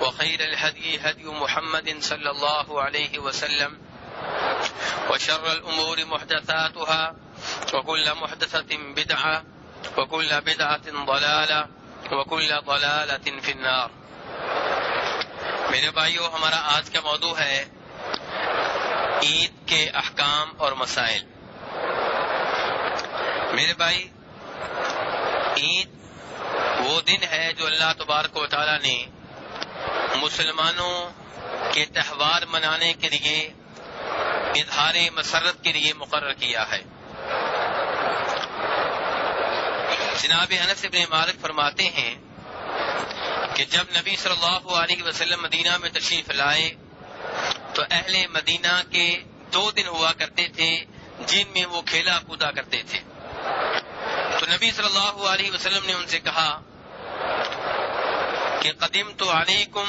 وخير الهدي هدي محمد صلى الله عليه وسلم وشر الأمور محدثاتها وكل محدثة بدعة وكل بدعة ضلالة وكل ضلالة في النار میرے بھائیو، ہمارا آج کا موضوع ہے عید کے احکام اور مسائل۔ میرے بھائی، عید وہ دن ہے جو اللہ تبارک و تعالی نے مسلمانوں کے تہوار منانے کے لیے، اظہار مسرت کے لیے مقرر کیا ہے۔ جناب انس ابن مالک فرماتے ہیں کہ جب نبی صلی اللہ علیہ وسلم مدینہ میں تشریف لائے، تو اہل مدینہ کے دو دن ہوا کرتے تھے جن میں وہ کھیلا کودا کرتے تھے۔ تو نبی صلی اللہ علیہ وسلم نے ان سے کہا کہ قدیم تو علیکم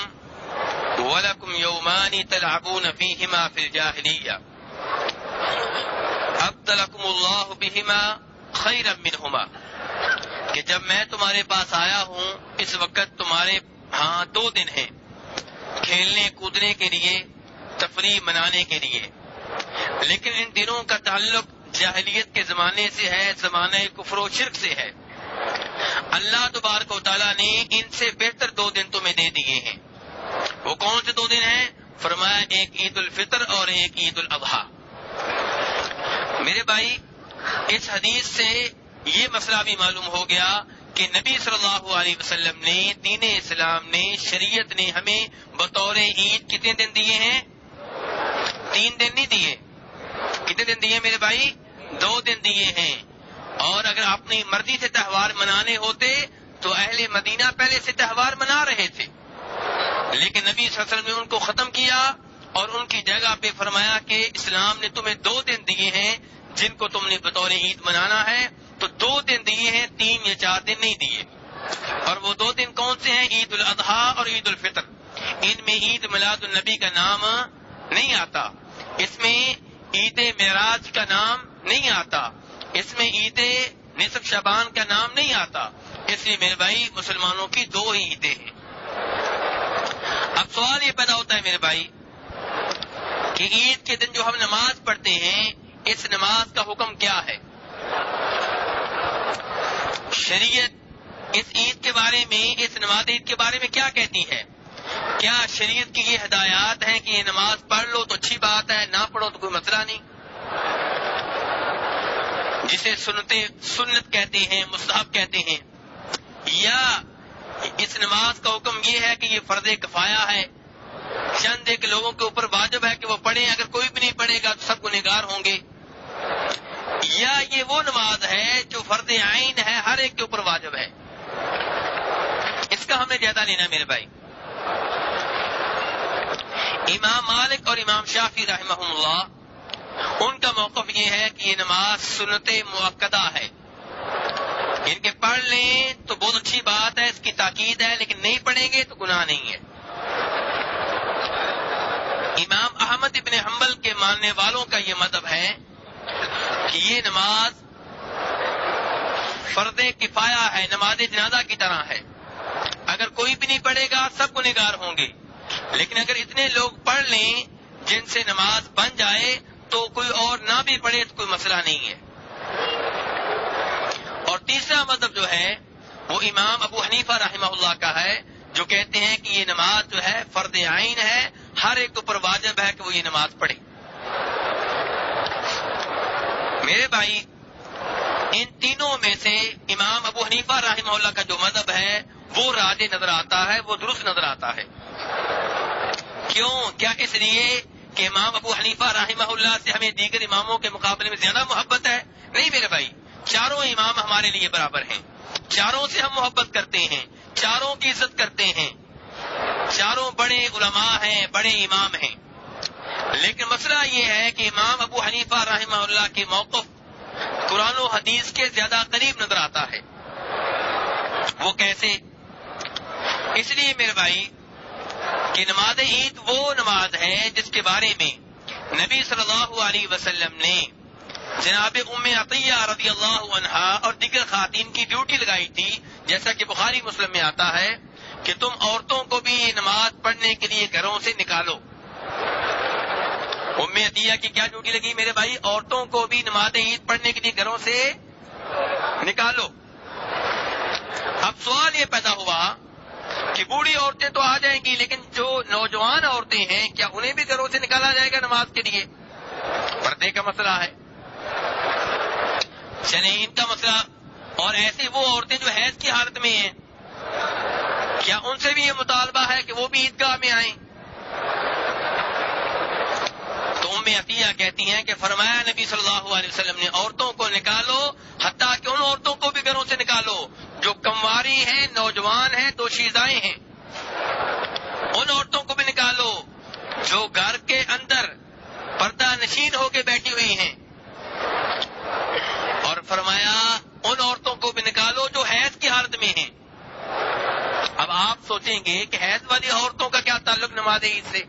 ولکم یومانی تلعبون فیہما فی الجاہلیہ. ابدلکم اللہ بہما خیرا منہما. کہ جب میں تمہارے پاس آیا ہوں، اس وقت تمہارے ہاں دو دن ہیں، کھیلنے کودنے کے لیے، تفریح منانے کے لیے. لیکن ان دنوں کا تعلق جاہلیت کے زمانے سے ہے، زمانہ کفر و شرک سے ہے. اللہ تبارک و تعالیٰ نے ان سے بہتر دو دن تمہیں دے دیے ہیں. وہ کون سے دو دن ہیں؟ فرمایا ایک عید الفطر اور ایک عید الاضحیٰ۔ میرے بھائی، اس حدیث سے یہ مسئلہ بھی معلوم ہو گیا کہ نبی صلی اللہ علیہ وسلم نے، دین اسلام نے، شریعت نے ہمیں بطور عید کتنے دن دیے ہیں؟ تین دن نہیں دیے۔ کتنے دن دیے میرے بھائی؟ دو دن دیے ہیں۔ اور اگر اپنی مرضی سے تہوار منانے ہوتے تو اہل مدینہ پہلے سے تہوار منا رہے تھے۔ لیکن نبی صلی اللہ علیہ وسلم نے ان کو ختم کیا اور ان کی جگہ پہ فرمایا کہ اسلام نے تمہیں دو دن دیے ہیں جن کو تم نے بطور عید منانا ہے، تو دو دن دیے ہیں، تین یا چار دن نہیں دیے۔ اور وہ دو دن کون سے ہیں؟ عید الاضحیٰ اور عید الفطر۔ ان میں عید میلاد النبی کا نام نہیں آتا۔ اس میں عید معراج کا نام نہیں آتا۔ اس میں عید نصف شبان کا نام نہیں آتا۔ اس لیے میرے بھائی، مسلمانوں کی دو ہی عیدیں ہیں۔ اب سوال یہ پیدا ہوتا ہے میرے بھائی کہ عید کے دن جو ہم نماز پڑھتے ہیں، اس نماز کا حکم کیا ہے؟ شریعت اس عید کے بارے میں، اس نماز عید کے بارے میں کیا کہتی ہے؟ کیا شریعت کی یہ ہدایات ہیں کہ یہ نماز پڑھ لو تو اچھی بات ہے، نہ پڑھو تو کوئی مسئلہ نہیں؟ جسے سنتے، سنت کہتے ہیں، مستحب کہتے ہیں۔ یا اس نماز کا حکم یہ ہے کہ یہ فرض کفایا ہے۔ چند ایک لوگوں کے اوپر واجب ہے کہ وہ پڑھیں، اگر کوئی بھی نہیں پڑھے گا تو سب کو نگار ہوں گے۔ یا یہ وہ نماز ہے جو فرد عین ہے، ہر ایک کے اوپر واجب ہے۔ اس کا ہمیں زیادہ لینا میرے بھائی امام مالک اور امام شافی رحمہ اللہ، ان کا موقف یہ ہے کہ یہ نماز سنت موقع ہے۔ ان کے پڑھ لیں تو بہت اچھی بات ہے، اس کی تاکید ہے، لیکن نہیں پڑھیں گے تو گناہ نہیں ہے۔ امام احمد ابن حنبل کے ماننے والوں کا یہ مذہب ہے کہ یہ نماز فرد کفایا ہے، نماز جنازہ کی طرح ہے۔ اگر کوئی بھی نہیں پڑھے گا، سب گنےگار ہوں گے۔ لیکن اگر اتنے لوگ پڑھ لیں جن سے نماز بن جائے تو کوئی اور نہ بھی پڑھے تو کوئی مسئلہ نہیں ہے۔ اور تیسرا مذہب جو ہے، وہ امام ابو حنیفہ رحمہ اللہ کا ہے، جو کہتے ہیں کہ یہ نماز جو ہے، فرد عین ہے، ہر ایک اوپر واجب ہے کہ وہ یہ نماز پڑھے۔ میرے بھائی، ان تینوں میں سے امام ابو حنیفہ رحمہ اللہ کا جو مذہب ہے، وہ راج نظر آتا ہے، وہ درست نظر آتا ہے۔ کیوں؟ کیا اس لیے کہ امام ابو حنیفہ رحمہ اللہ سے ہمیں دیگر اماموں کے مقابلے میں زیادہ محبت ہے؟ نہیں میرے بھائی۔ چاروں امام ہمارے لیے برابر ہیں۔ چاروں سے ہم محبت کرتے ہیں، چاروں کی عزت کرتے ہیں۔ چاروں بڑے علماء ہیں، بڑے امام ہیں۔ لیکن مسئلہ یہ ہے کہ امام ابو حنیفہ رحمہ اللہ کے موقف قرآن و حدیث کے زیادہ قریب نظر آتا ہے۔ وہ کیسے؟ اس لیے میرے بھائی، کہ نماز عید وہ نماز ہے جس کے بارے میں نبی صلی اللہ علیہ وسلم نے جناب ام عطیہ رضی اللہ عنہا اور دیگر خواتین کی ڈیوٹی لگائی تھی، جیسا کہ بخاری مسلم میں آتا ہے کہ تم عورتوں کو بھی نماز پڑھنے کے لیے گھروں سے نکالو۔ ام عطیہ کی کیا ڈیوٹی لگی میرے بھائی؟ عورتوں کو بھی نماز عید پڑھنے کے لیے گھروں سے نکالو۔ اب سوال یہ پیدا ہوا کہ بوڑھی عورتیں تو آ جائیں گی، لیکن جو نوجوان عورتیں ہیں، کیا انہیں بھی گھروں سے نکالا جائے گا نماز کے لیے؟ پردے کا مسئلہ ہے۔ یعنی چلے ان کا مسئلہ۔ اور ایسی وہ عورتیں جو حیض کی حالت میں ہیں، کیا ان سے بھی یہ مطالبہ ہے کہ وہ بھی عیدگاہ میں آئیں؟ تو ام عطیہ کہتی ہیں کہ فرمایا نبی صلی اللہ علیہ وسلم نے، عورتوں کو نکالو، حتیٰ کہ ان عورتوں کو بھی گھروں سے نکالو۔ جو کمواری ہیں، نوجوان ہیں، دو شیزائیں ہیں، ان عورتوں کو بھی نکالو۔ جو گھر کے اندر پردہ نشین ہو کے بیٹھی ہوئی ہیں اور فرمایا ان عورتوں کو بھی نکالو جو حیض کی حالت میں ہیں اب آپ سوچیں گے کہ حیض والی عورتوں کا کیا تعلق نماز عید سے؟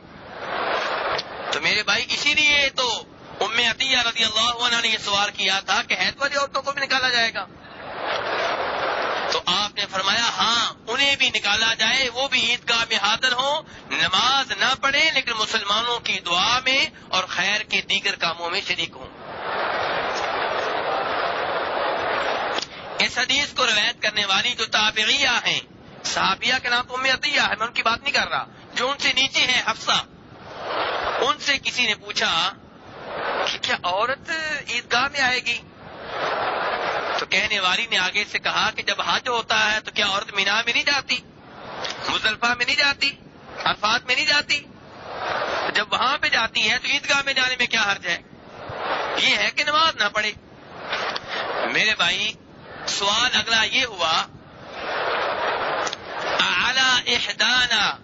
تو میرے بھائی، اسی لیے تو ام عطیہ رضی اللہ عنہ نے یہ سوال کیا تھا کہ حید والی عورتوں کو بھی نکالا جائے گا؟ تو آپ نے فرمایا ہاں انہیں بھی نکالا جائے، وہ بھی عیدگاہ میں حاضر ہوں۔ نماز نہ پڑھیں، لیکن مسلمانوں کی دعا میں اور خیر کے دیگر کاموں میں شریک ہوں۔ اس حدیث کو روایت کرنے والی جو تابعیہ ہیں صحابیہ کے نام تو ام عطیہ ہے، میں ان کی بات نہیں کر رہا۔ جو ان سے نیچے ہیں، حفصہ۔ ان سے کسی نے پوچھا کہ کیا عورت عیدگاہ میں آئے گی؟ تو کہنے والی نے آگے سے کہا کہ جب حج ہوتا ہے تو کیا عورت مینا میں نہیں جاتی؟ مزلفہ میں نہیں جاتی؟ عرفات میں نہیں جاتی؟ جب وہاں پہ جاتی ہے تو عیدگاہ میں جانے میں کیا حرج ہے؟ یہ ہے کہ نماز نہ پڑھے۔ میرے بھائی، سوال اگلا یہ ہوا احدانا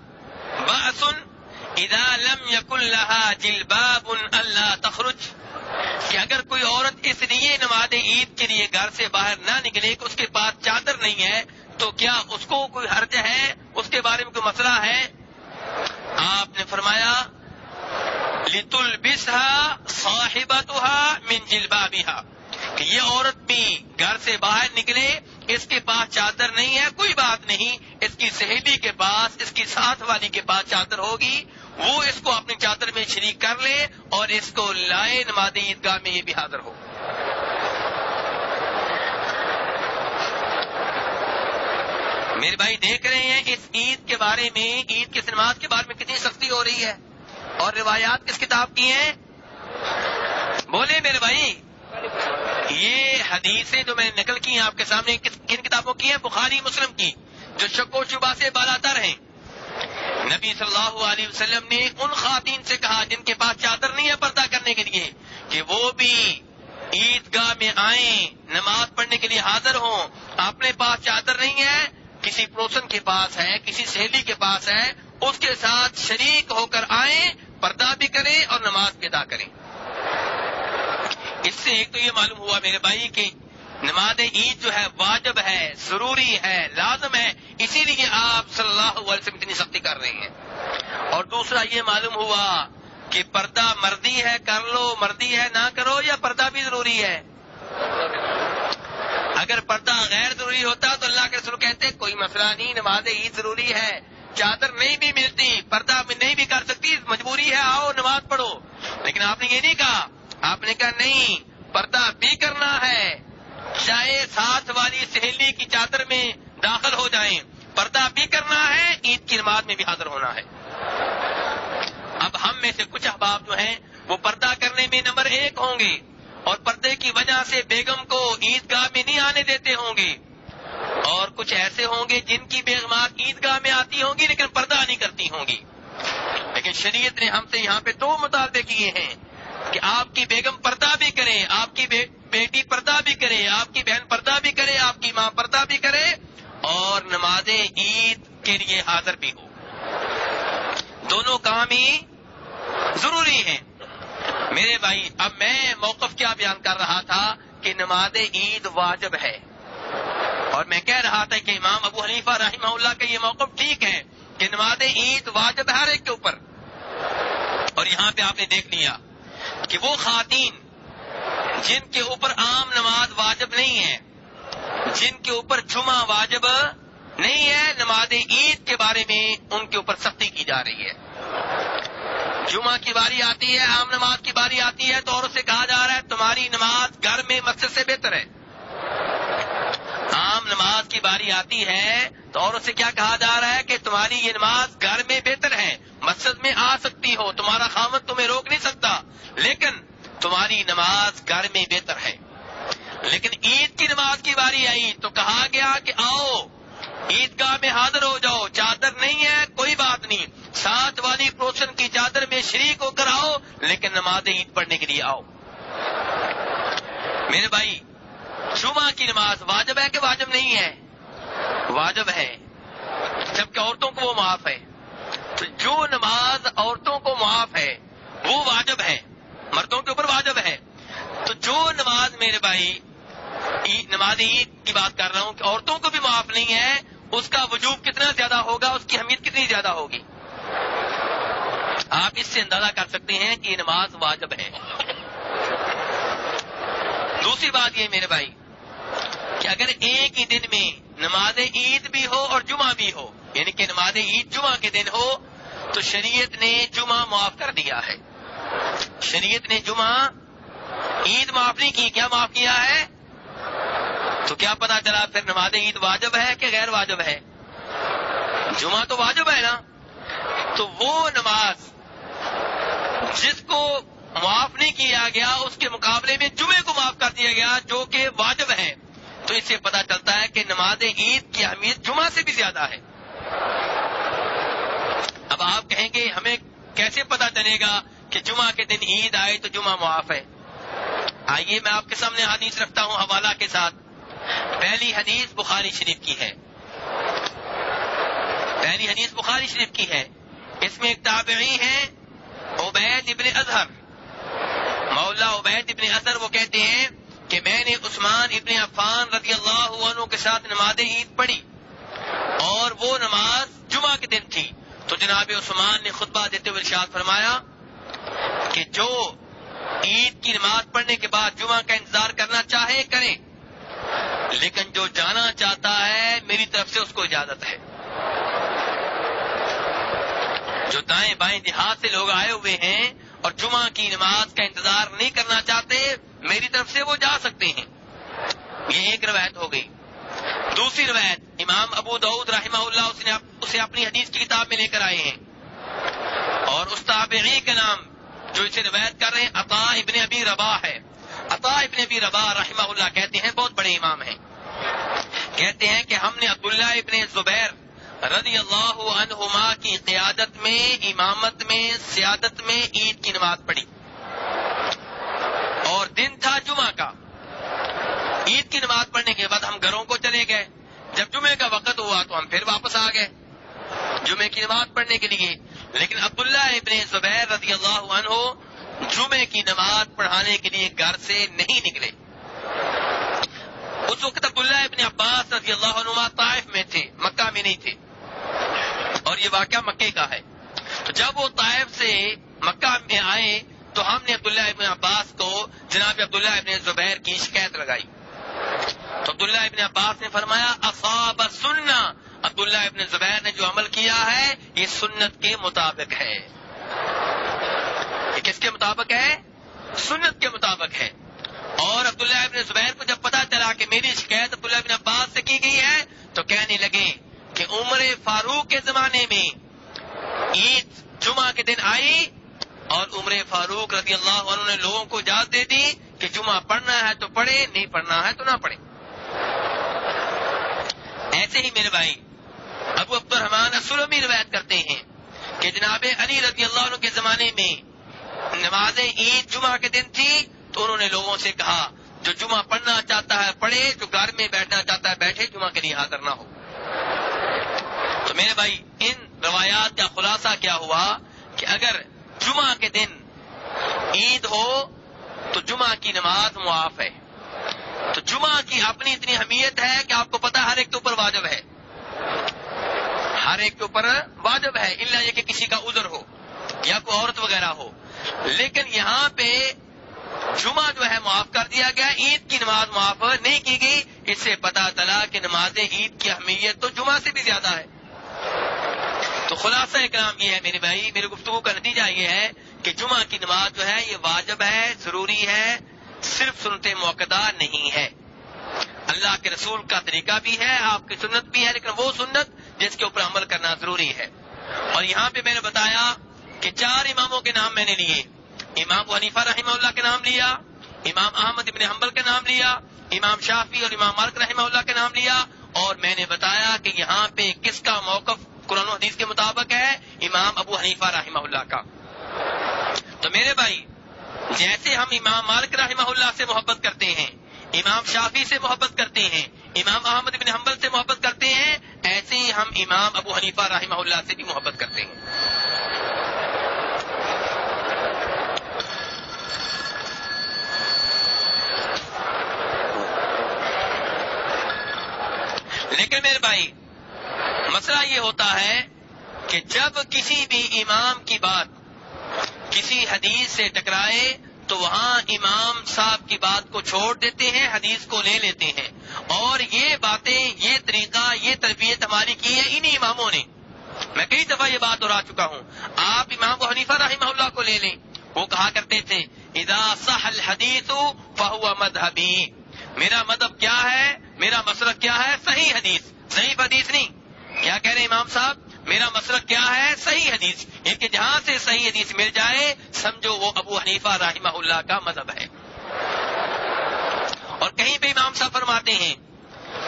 باسن اذا لم يكن لها جلباب اللہ تخرج۔ کہ اگر کوئی عورت اس لیے نماز عید کے لیے گھر سے باہر نہ نکلے کہ اس کے پاس چادر نہیں ہے، تو کیا اس کو کوئی حرج ہے؟ اس کے بارے میں کوئی مسئلہ ہے؟ آپ نے فرمایا لت البسا صاحبتها من جلبابها۔ کہ یہ عورت بھی گھر سے باہر نکلے اس کے پاس چادر نہیں ہے، کوئی بات نہیں۔ اس کی سہیلی کے پاس، اس کی ساتھ والی کے پاس چادر ہوگی۔ وہ اس کو اپنی چادر میں شریک کر لے اور اس کو لائے نماز عیدگاہ میں یہ بھی حاضر ہو۔ میرے بھائی، دیکھ رہے ہیں اس عید کے بارے میں، عید کے سنمات کے بارے میں کتنی سختی ہو رہی ہے۔ اور روایات کس کتاب کی ہیں؟ بولے میرے بھائی۔ یہ حدیثیں جو میں نے نقل کی ہیں آپ کے سامنے کن کتابوں کی ہیں؟ بخاری، مسلم کی، جو شک و شبہ سے بالا تر ہیں۔ نبی صلی اللہ علیہ وسلم نے ان خواتین سے کہا جن کے پاس چادر نہیں ہے پردہ کرنے کے لیے، کہ وہ بھی عیدگاہ میں آئیں، نماز پڑھنے کے لیے حاضر ہوں۔ اپنے پاس چادر نہیں ہے، کسی پروسن کے پاس ہے، کسی سہیلی کے پاس ہے، اس کے ساتھ شریک ہو کر آئیں، پردہ بھی کریں اور نماز بھی ادا کریں۔ اس سے ایک تو یہ معلوم ہوا میرے بھائی کہ نماز عید جو ہے واجب ہے، ضروری ہے، لازم ہے، اسی لیے آپ صلی اللہ علیہ وسلم اتنی سختی کر رہے ہیں۔ اور دوسرا یہ معلوم ہوا کہ پردہ مردی ہے، کر لو، مردی ہے، نہ کرو، یا پردہ بھی ضروری ہے؟ اگر پردہ غیر ضروری ہوتا تو اللہ کے رسول کہتے کوئی مسئلہ نہیں، نماز عید ضروری ہے، چادر نہیں بھی ملتی، پردہ نہیں بھی کر سکتی، مجبوری ہے، آؤ نماز پڑھو۔ لیکن آپ نے یہ نہیں کہا آپ نے کہا نہیں، پردہ بھی کرنا ہے۔ چاہے ساتھ والی سہیلی کی چادر میں داخل ہو جائیں۔ پردہ بھی کرنا ہے، عید کی نماز میں بھی حاضر ہونا ہے۔ اب ہم میں سے کچھ احباب جو ہیں، وہ پردہ کرنے میں نمبر ایک ہوں گے۔ اور پردے کی وجہ سے بیگم کو عیدگاہ میں نہیں آنے دیتے ہوں گے۔ اور کچھ ایسے ہوں گے جن کی بیگمات عیدگاہ میں آتی ہوں گی، لیکن پردہ نہیں کرتی ہوں گی۔ لیکن شریعت نے ہم سے یہاں پہ دو مطالبے کیے ہیں۔ کہ آپ کی بیگم پردہ بھی کرے آپ کی بیٹی پردہ بھی کرے آپ کی بہن پردہ بھی کرے آپ کی ماں پردہ بھی کرے اور نماز عید کے لیے حاضر بھی ہو دونوں کام ہی ضروری ہیں۔ میرے بھائی، اب میں موقف کیا بیان کر رہا تھا کہ نماز عید واجب ہے۔ اور میں کہہ رہا تھا کہ امام ابو حنیفہ رحمہ اللہ کا یہ موقف ٹھیک ہے کہ نماز عید واجب ہے ہر ایک کے اوپر۔ اور یہاں پہ آپ نے دیکھ لیا۔ کہ وہ خواتین جن کے اوپر عام نماز واجب نہیں ہے، جن کے اوپر جمعہ واجب نہیں ہے، نماز عید کے بارے میں ان کے اوپر سختی کی جا رہی ہے۔ جمعہ کی باری آتی ہے، عام نماز کی باری آتی ہے، تو اور اسے کہا جا رہا ہے، تمہاری نماز گھر میں مسجد سے بہتر ہے۔ عام نماز کی باری آتی ہے، تو اور اسے کیا کہا جا رہا ہے کہ تمہاری یہ نماز گھر میں بہتر ہے، مسجد میں آ سکتی ہو، تمہارا خامد تمہیں روک نہیں سکتا۔ لیکن تمہاری نماز گھر میں بہتر ہے۔ لیکن عید کی نماز کی باری آئی تو کہا گیا کہ آؤ، عیدگاہ میں حاضر ہو جاؤ، چادر نہیں ہے، کوئی بات نہیں۔ ساتھ والی پروشن کی چادر میں شریک ہو کر آؤ، لیکن نماز عید پڑھنے کے لیے آؤ۔ میرے بھائی، جمعہ کی نماز واجب ہے کہ واجب نہیں ہے؟ واجب ہے۔ جبکہ عورتوں کو وہ معاف ہے۔ تو جو نماز عورتوں کو معاف ہے، وہ واجب ہے۔ مردوں کے اوپر واجب ہے۔ تو جو نماز میرے بھائی نماز عید کی بات کر رہا ہوں کہ عورتوں کو بھی معاف نہیں ہے، اس کا وجوب کتنا زیادہ ہوگا، اس کی اہمیت کتنی زیادہ ہوگی؟ آپ اس سے اندازہ کر سکتے ہیں کہ یہ نماز واجب ہے۔ دوسری بات یہ میرے بھائی کہ اگر ایک ہی دن میں نماز عید بھی ہو اور جمعہ بھی ہو یعنی کہ نماز عید جمعہ کے دن ہو، تو شریعت نے جمعہ معاف کر دیا ہے۔ شریعت نے جمعہ، عید معاف نہیں کی، کیا معاف کیا ہے؟ تو کیا پتا چلا پھر نماز عید واجب ہے کہ غیر واجب ہے؟ جمعہ تو واجب ہے نا؟ تو وہ نماز جس کو معاف نہیں کیا گیا، اس کے مقابلے میں جمعے کو معاف کر دیا گیا جو کہ واجب ہے۔ تو اس سے پتا چلتا ہے کہ نماز عید کی اہمیت جمعہ سے بھی زیادہ ہے۔ اب آپ کہیں گے، ہمیں کیسے پتا چلے گا؟ کہ جمعہ کے دن عید آئے تو جمعہ معاف ہے۔ آئیے میں آپ کے سامنے حدیث رکھتا ہوں حوالہ کے ساتھ۔ پہلی حدیث بخاری شریف کی ہے۔ پہلی حدیث بخاری شریف کی ہے۔ اس میں ایک تابعی ہے، عبید ابن اظہر۔ مولا عبید ابن اظہر وہ کہتے ہیں کہ میں نے عثمان ابن عفان رضی اللہ عنہ کے ساتھ نماز عید پڑھی اور وہ نماز جمعہ کے دن تھی۔ تو جناب عثمان نے خطبہ دیتے ہوئے ارشاد فرمایا کہ جو عید کی نماز پڑھنے کے بعد جمعہ کا انتظار کرنا چاہے کریں، لیکن جو جانا چاہتا ہے، میری طرف سے اس کو اجازت ہے۔ جو دائیں بائیں دیہات سے لوگ آئے ہوئے ہیں اور جمعہ کی نماز کا انتظار نہیں کرنا چاہتے، میری طرف سے وہ جا سکتے ہیں۔ یہ ایک روایت ہو گئی۔ دوسری روایت، امام ابو دعود رحمہ اللہ، اسے اپنی حدیث کی کتاب میں لے کر آئے ہیں۔ اور اس تابعی کا نام جو اسے روایت کر رہے ہیں، عطا ابن ابی ربا ہے۔ عطا ابن ابی ربا رحمہ اللہ کہتے ہیں، بہت بڑے امام ہیں۔ کہتے ہیں کہ ہم نے عبداللہ ابن زبیر رضی اللہ عنہما کی قیادت میں، امامت میں، سیادت میں عید کی نماز پڑھی۔ اور دن تھا جمعہ کا۔ عید کی نماز پڑھنے کے بعد ہم گھروں کو چلے گئے۔ جب جمعے کا وقت ہوا تو ہم پھر واپس آ گئے۔ جمعے کی نماز پڑھنے کے لیے۔ لیکن عبداللہ ابن زبیر رضی اللہ عنہ جمعے کی نماز پڑھانے کے لیے گھر سے نہیں نکلے۔ اس وقت عبداللہ ابن عباس رضی اللہ عنہ طائف میں تھے، مکہ میں نہیں تھے۔ اور یہ واقعہ مکے کا ہے۔ تو جب وہ طائف سے مکہ میں آئے تو ہم نے عبداللہ ابن عباس کو جناب عبداللہ ابن زبیر کی شکایت لگائی۔ تو عبداللہ ابن عباس نے فرمایا، اصاب سننا عبداللہ ابن زبیر نے جو عمل کیا ہے، یہ سنت کے مطابق ہے۔ یہ کس کے مطابق ہے؟ سنت کے مطابق ہے۔ اور عبداللہ ابن زبیر کو جب پتا چلا کہ میری شکایت عبداللہ ابن عباس سے کی گئی ہے، تو کہنے لگے کہ عمر فاروق کے زمانے میں عید جمعہ کے دن آئی اور عمر فاروق رضی اللہ عنہ نے لوگوں کو اجازت دے دی کہ جمعہ پڑھنا ہے تو پڑھے، نہیں پڑھنا ہے تو نہ پڑھے۔ ایسے ہی میرے بھائی ابو عبد الرحمان سلمی روایت کرتے ہیں کہ جناب علی رضی اللہ عنہ کے زمانے میں نماز عید جمعہ کے دن تھی تو انہوں نے لوگوں سے کہا، جو جمعہ پڑھنا چاہتا ہے پڑھے، جو گھر میں بیٹھنا چاہتا ہے بیٹھے، جمعہ کے لیے حاضر نہ ہو۔ تو میرے بھائی، ان روایات کا خلاصہ کیا ہوا کہ اگر جمعہ کے دن عید ہو تو جمعہ کی نماز معاف ہے۔ تو جمعہ کی اپنی اتنی اہمیت ہے کہ آپ کو پتا ہر ایک کے اوپر واجب ہے۔ ہر ایک کے اوپر واجب ہے اللہ یہ کہ کسی کا عذر ہو یا کوئی عورت وغیرہ ہو۔ لیکن یہاں پہ جمعہ جو ہے معاف کر دیا گیا، عید کی نماز معاف نہیں کی گئی، اس سے پتا چلا کہ نماز عید کی اہمیت تو جمعہ سے بھی زیادہ ہے۔ تو خلاصہ کام یہ ہے میرے بھائی، میرے گفتگو کا نتیجہ یہ ہے کہ جمعہ کی نماز جو ہے یہ واجب ہے، ضروری ہے، صرف سنتے موقع نہیں ہے۔ اللہ کے رسول کا طریقہ بھی ہے، آپ کی سنت بھی ہے، لیکن وہ سنت جس کے اوپر عمل کرنا ضروری ہے۔ اور یہاں پہ میں نے بتایا کہ چار اماموں کے نام میں نے لیے۔ امام حنیفہ رحمہ اللہ کے نام لیا، امام احمد ابن حنبل کے نام لیا، امام شافی اور امام مالک رحمہ اللہ کے نام لیا۔ اور میں نے بتایا کہ یہاں پہ کس کا موقف قرآن و حدیث کے مطابق ہے؟ امام ابو حنیفہ رحمہ اللہ کا۔ تو میرے بھائی، جیسے ہم امام مالک رحمہ اللہ سے محبت کرتے ہیں امام شافی سے محبت کرتے ہیں، امام احمد بن حنبل سے محبت کرتے ہیں، ایسے ہی ہم امام ابو حنیفہ رحمہ اللہ سے بھی محبت کرتے ہیں۔ لیکن میرے بھائی، مسئلہ یہ ہوتا ہے کہ جب کسی بھی امام کی بات کسی حدیث سے ٹکرائے تو وہاں امام صاحب کی بات کو چھوڑ دیتے ہیں، حدیث کو لے لیتے ہیں۔ اور یہ باتیں، یہ طریقہ، یہ تربیت ہماری کی ہے انہی اماموں نے۔ میں کئی دفعہ یہ بات دہرا چکا ہوں۔ آپ امام و حنیفہ رحمہ اللہ کو لے لیں۔ وہ کہا کرتے تھے ادا صح الحدیث فہو مذہبی۔ میرا مذہب کیا ہے؟ میرا مسلک کیا ہے؟ صحیح حدیث صحیح حدیث نہیں۔ کیا کہہ رہے امام صاحب؟ میرا مسلک کیا ہے؟ صحیح حدیث۔ یعنی کہ جہاں سے صحیح حدیث مل جائے، سمجھو وہ ابو حنیفہ رحمہ اللہ کا مذہب ہے۔ اور کہیں پہ امام صاحب فرماتے ہیں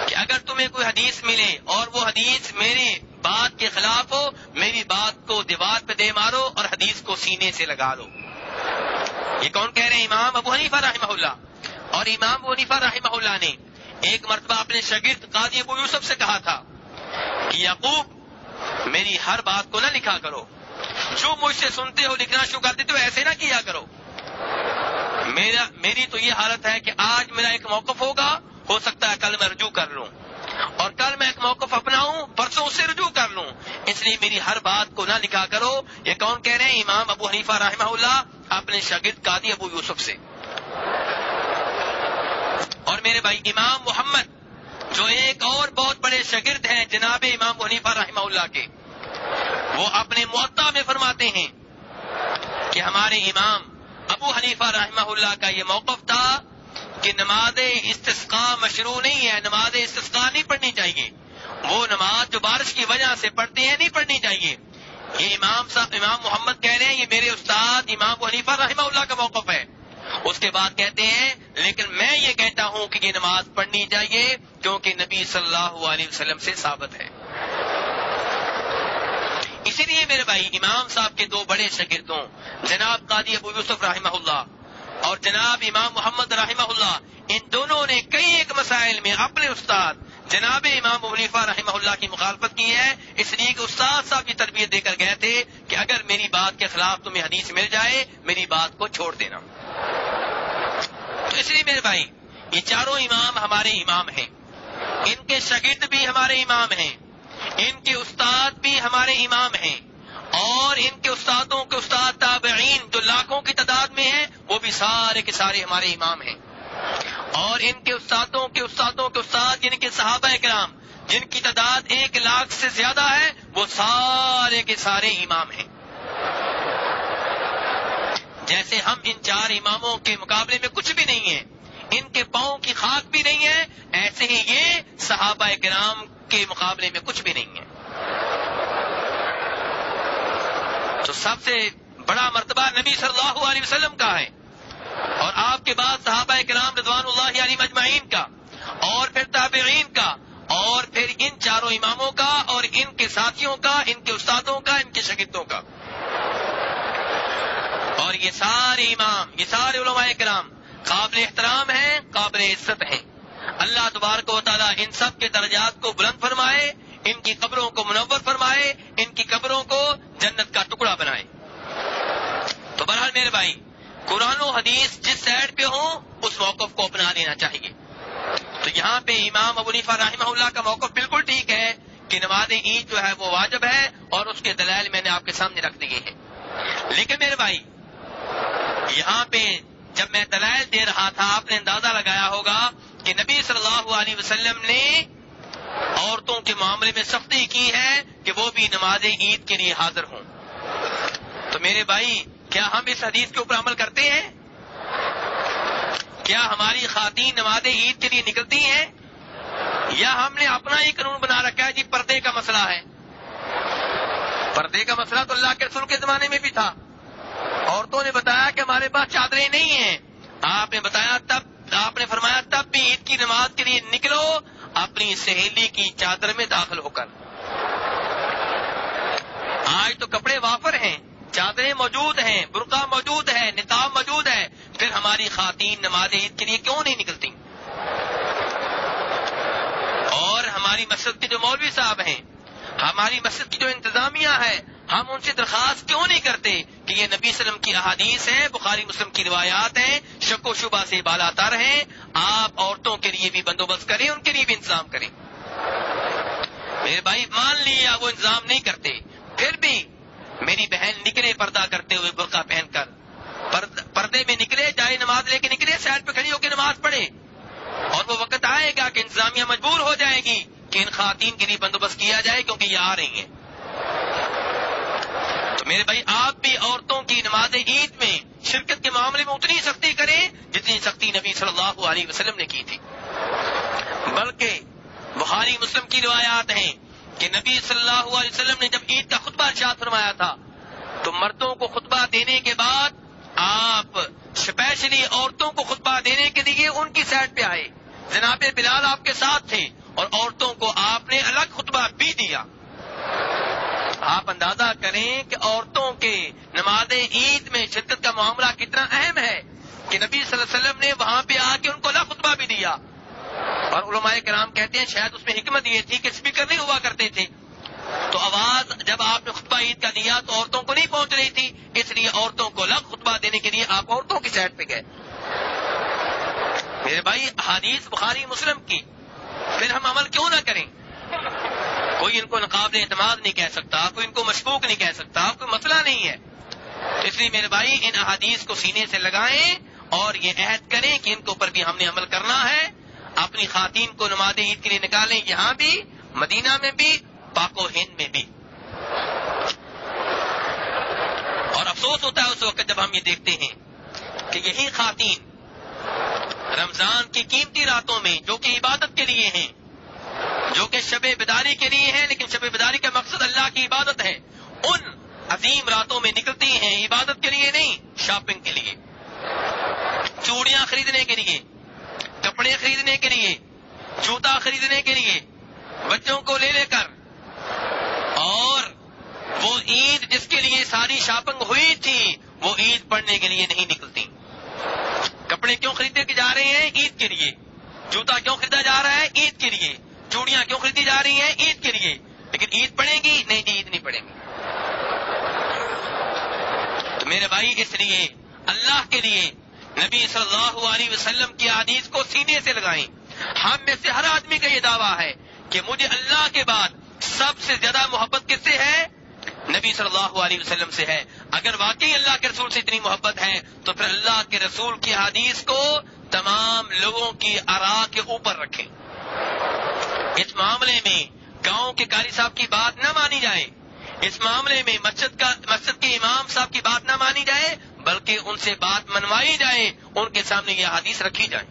کہ اگر تمہیں کوئی حدیث ملے اور وہ حدیث میری بات کے خلاف ہو، میری بات کو دیوار پہ دے مارو اور حدیث کو سینے سے لگا دو یہ کون کہہ رہے ہیں؟ امام ابو حنیفہ رحمہ اللہ۔ اور امام ابو حنیفہ رحمہ اللہ نے ایک مرتبہ اپنے شگرد قاضی ابو یوسف سے کہا تھا کہ یعقوب میری ہر بات کو نہ لکھا کرو۔ جو مجھ سے سنتے ہو لکھنا شروع کرتے تو ایسے نہ کیا کرو۔ میرا میری تو یہ حالت ہے کہ آج میرا ایک موقف ہوگا، ہو سکتا ہے کل میں رجوع کر لوں۔ اور کل میں ایک موقف اپناؤں، پرسوں اس سے رجوع کر لوں۔ اس لیے میری ہر بات کو نہ لکھا کرو۔ یہ کون کہہ رہے ہیں؟ امام ابو حنیفہ رحمہ اللہ، اپنے شاگرد قادی ابو یوسف سے۔ اور میرے بھائی، امام محمد جو ایک اور بہت بڑے شگرد ہیں، جناب امام حنیفہ رحمہ اللہ کے۔ وہ اپنے معطا میں فرماتے ہیں کہ ہمارے امام ابو حنیفہ رحمہ اللہ کا یہ موقف تھا کہ نماز استسقا مشروع نہیں ہے، نماز استسقا نہیں پڑھنی چاہیے۔ وہ نماز جو بارش کی وجہ سے پڑھتے ہیں، نہیں پڑھنی چاہیے۔ یہ امام صاحب، امام محمد کہہ رہے ہیں، یہ میرے استاد امام حنیفہ رحمہ اللہ کا موقف ہے۔ اس کے بعد کہتے ہیں، لیکن میں یہ کہتا ہوں کہ یہ نماز پڑھنی چاہیے۔ کیونکہ نبی صلی اللہ علیہ وسلم سے ثابت ہے۔ اسی لیے میرے بھائی، امام صاحب کے دو بڑے شگردوں جناب قادی ابو یوسف رحمہ اللہ اور جناب امام محمد رحمہ اللہ، ان دونوں نے کئی ایک مسائل میں اپنے استاد جناب امام حنیفہ رحمہ اللہ کی مخالفت کی ہے۔ اس لیے کہ استاد صاحب کی تربیت دے کر گئے تھے کہ اگر میری بات کے خلاف تمہیں حدیث مل جائے، میری بات کو چھوڑ دینا۔ تو اس لیے میرے بھائی، یہ چاروں امام ہمارے امام ہیں۔ ان کے شگرد بھی ہمارے امام ہیں، ان کے استاد بھی ہمارے امام ہیں، اور ان کے استادوں کے استاد تابعین جو لاکھوں کی تعداد میں ہیں، وہ بھی سارے کے سارے ہمارے امام ہیں۔ اور ان کے استادوں کے استادوں کے استاد یعنی جن کے صحابہ کرام، جن کی تعداد ایک لاکھ سے زیادہ ہے، وہ سارے کے سارے امام ہیں۔ جیسے ہم ان چار اماموں کے مقابلے میں کچھ بھی نہیں ہیں ان کے پاؤں کی خاک بھی نہیں ہے، ایسے ہی یہ صحابہ کرام کے مقابلے میں کچھ بھی نہیں ہے۔ تو سب سے بڑا مرتبہ نبی صلی اللہ علیہ وسلم کا ہے۔ اور آپ کے بعد صحابہ کرام رضوان اللہ علی مجمعین کا، اور پھر تابعین کا، اور پھر ان چاروں اماموں کا، اور ان کے ساتھیوں کا، ان کے استادوں کا، ان کے شگردوں کا۔ اور یہ سارے امام، یہ سارے علماء کرام قابل احترام ہیں، قابل عزت ہیں۔ اللہ تبارک و تعالیٰ ان سب کے درجات کو بلند فرمائے، ان کی قبروں کو منور فرمائے، ان کی قبروں کو جنت کا ٹکڑا بنائے۔ تو بہرحال میرے بھائی قرآن و حدیث جس سائڈ پہ ہوں، اس موقف کو اپنا لینا چاہیے۔ تو یہاں پہ امام ابو نیفا رحمہ اللہ کا موقف بالکل ٹھیک ہے کہ نماز عید جو ہے وہ واجب ہے اور اس کے دلائل میں نے آپ کے سامنے رکھ دیے ہیں۔ لیکن میرے بھائی یہاں پہ جب میں دلائل دے رہا تھا، آپ نے اندازہ لگایا ہوگا کہ نبی صلی اللہ علیہ وسلم نے عورتوں کے معاملے میں سختی کی ہے کہ وہ بھی نماز عید کے لیے حاضر ہوں۔ تو میرے بھائی، کیا ہم اس حدیث کے اوپر عمل کرتے ہیں؟ کیا ہماری خواتین نماز عید کے لیے نکلتی ہیں؟ یا ہم نے اپنا ہی قانون بنا رکھا ہے جی پردے کا مسئلہ ہے۔ پردے کا مسئلہ تو اللہ کے رسول کے زمانے میں بھی تھا۔ عورتوں نے بتایا کہ ہمارے پاس چادریں نہیں ہیں۔ آپ نے بتایا تب، آپ نے فرمایا تب بھی عید کی نماز کے لیے نکلو، اپنی سہیلی کی چادر میں داخل ہو کر۔ آج تو کپڑے وافر ہیں، چادریں موجود ہیں، برقع موجود ہے نتاب موجود ہے، پھر ہماری خواتین نماز عید کے لیے کیوں نہیں نکلتی؟ اور ہماری مسجد کے جو مولوی صاحب ہیں، ہماری مسجد کی جو انتظامیہ ہے ہم ان سے درخواست کیوں نہیں کرتے کہ یہ نبی وسلم کی احادیث ہے بخاری، مسلم کی روایات ہیں، شک و شبہ سے بالا ہیں، آپ عورتوں کے لیے بھی بندوبست کریں، ان کے لیے بھی انتظام کریں۔ میرے بھائی، مان لیا وہ انتظام نہیں کرتے۔ پھر بھی میری بہن نکلے پردہ کرتے ہوئے برقع پہن کر پردے میں نکلے جائے نماز لے کے نکلے سائڈ پہ کھڑی ہو کے نماز پڑھے۔ اور وہ وقت آئے گا کہ انتظامیہ مجبور ہو جائے گی کہ ان خواتین کے لیے بندوبست کیا جائے، کیونکہ یہ آ رہی ہیں۔ تو میرے بھائی، آپ بھی عورتوں کی نماز عید میں شرکت کے معاملے میں اتنی سختی کریں جتنی سختی نبی صلی اللہ علیہ وسلم نے کی تھی۔ بلکہ بخاری مسلم کی روایات ہیں کہ نبی صلی اللہ علیہ وسلم نے جب عید کا خطبہ ارشاد فرمایا تھا، تو مردوں کو خطبہ دینے کے بعد آپ اسپیشلی عورتوں کو خطبہ دینے کے لیے ان کی سائڈ پہ آئے۔ جناب بلال آپ کے ساتھ تھے اور عورتوں کو آپ نے الگ خطبہ بھی دیا۔ آپ اندازہ کریں کہ عورتوں کے نماز عید میں شرکت کا معاملہ کتنا اہم ہے کہ نبی صلی اللہ علیہ وسلم نے وہاں پہ آ کے ان کو الگ خطبہ بھی دیا۔ اور علماء کرام کہتے ہیں شاید اس میں حکمت یہ تھی کہ اسپیکر نہیں ہوا کرتے تھے۔ تو آواز جب آپ نے خطبہ عید کا دیا تو عورتوں کو نہیں پہنچ رہی تھی، اس لیے عورتوں کو الگ خطبہ دینے کے لیے آپ عورتوں کی سائڈ پہ گئے۔ میرے بھائی حدیث بخاری مسلم کی۔ پھر ہم عمل کیوں نہ کریں؟ کوئی ان کو نقابل اعتماد نہیں کہہ سکتا، کوئی ان کو مشکوک نہیں کہہ سکتا، کوئی مسئلہ نہیں ہے۔ اس لیے میرے بھائی، ان احادیث کو سینے سے لگائیں اور یہ عہد کریں کہ ان کے اوپر بھی ہم نے عمل کرنا ہے۔ اپنی خواتین کو نماز عید کے لیے نکالیں یہاں بھی، مدینہ میں بھی، پاک و ہند میں بھی۔ اور افسوس ہوتا ہے اس وقت جب ہم یہ دیکھتے ہیں کہ یہی خواتین رمضان کی قیمتی راتوں میں، جو کہ عبادت کے لیے ہیں جو کہ شب بیداری کے لیے ہیں، لیکن شب بیداری کا مقصد اللہ کی عبادت ہے۔ ان عظیم راتوں میں نکلتی ہیں عبادت کے لیے نہیں شاپنگ کے لیے۔ چوڑیاں خریدنے کے لیے، کپڑے خریدنے کے لیے، جوتا خریدنے کے لیے، بچوں کو لے لے کر۔ اور وہ عید جس کے لیے ساری شاپنگ ہوئی تھی، وہ عید پڑھنے کے لیے نہیں نکلتی۔ کپڑے کیوں خریدے کے جا رہے ہیں؟ عید کے لیے۔ جوتا کیوں خریدا جا رہا ہے؟ عید کے لیے۔ چوڑیاں کیوں خریدی جا رہی ہیں عید کے لیے؟ لیکن عید پڑے گی، نہیں جی عید نہیں پڑے گی۔ تو میرے بھائی، اس لیے اللہ کے لیے نبی صلی اللہ علیہ وسلم کی حدیث کو سینے سے لگائیں۔ ہم میں سے ہر آدمی کا یہ دعویٰ ہے کہ مجھے اللہ کے بعد سب سے زیادہ محبت کس سے ہے؟ نبی صلی اللہ علیہ وسلم سے ہے۔ اگر واقعی اللہ کے رسول سے اتنی محبت ہے، تو پھر اللہ کے رسول کی حدیث کو تمام لوگوں کی آرا کے اوپر رکھیں۔ اس معاملے میں گاؤں کے قاری صاحب کی بات نہ مانی جائے۔ اس معاملے میں مسجد کا مسجد کے امام صاحب کی بات نہ مانی جائے، بلکہ ان سے بات منوائی جائے، ان کے سامنے یہ حدیث رکھی جائے۔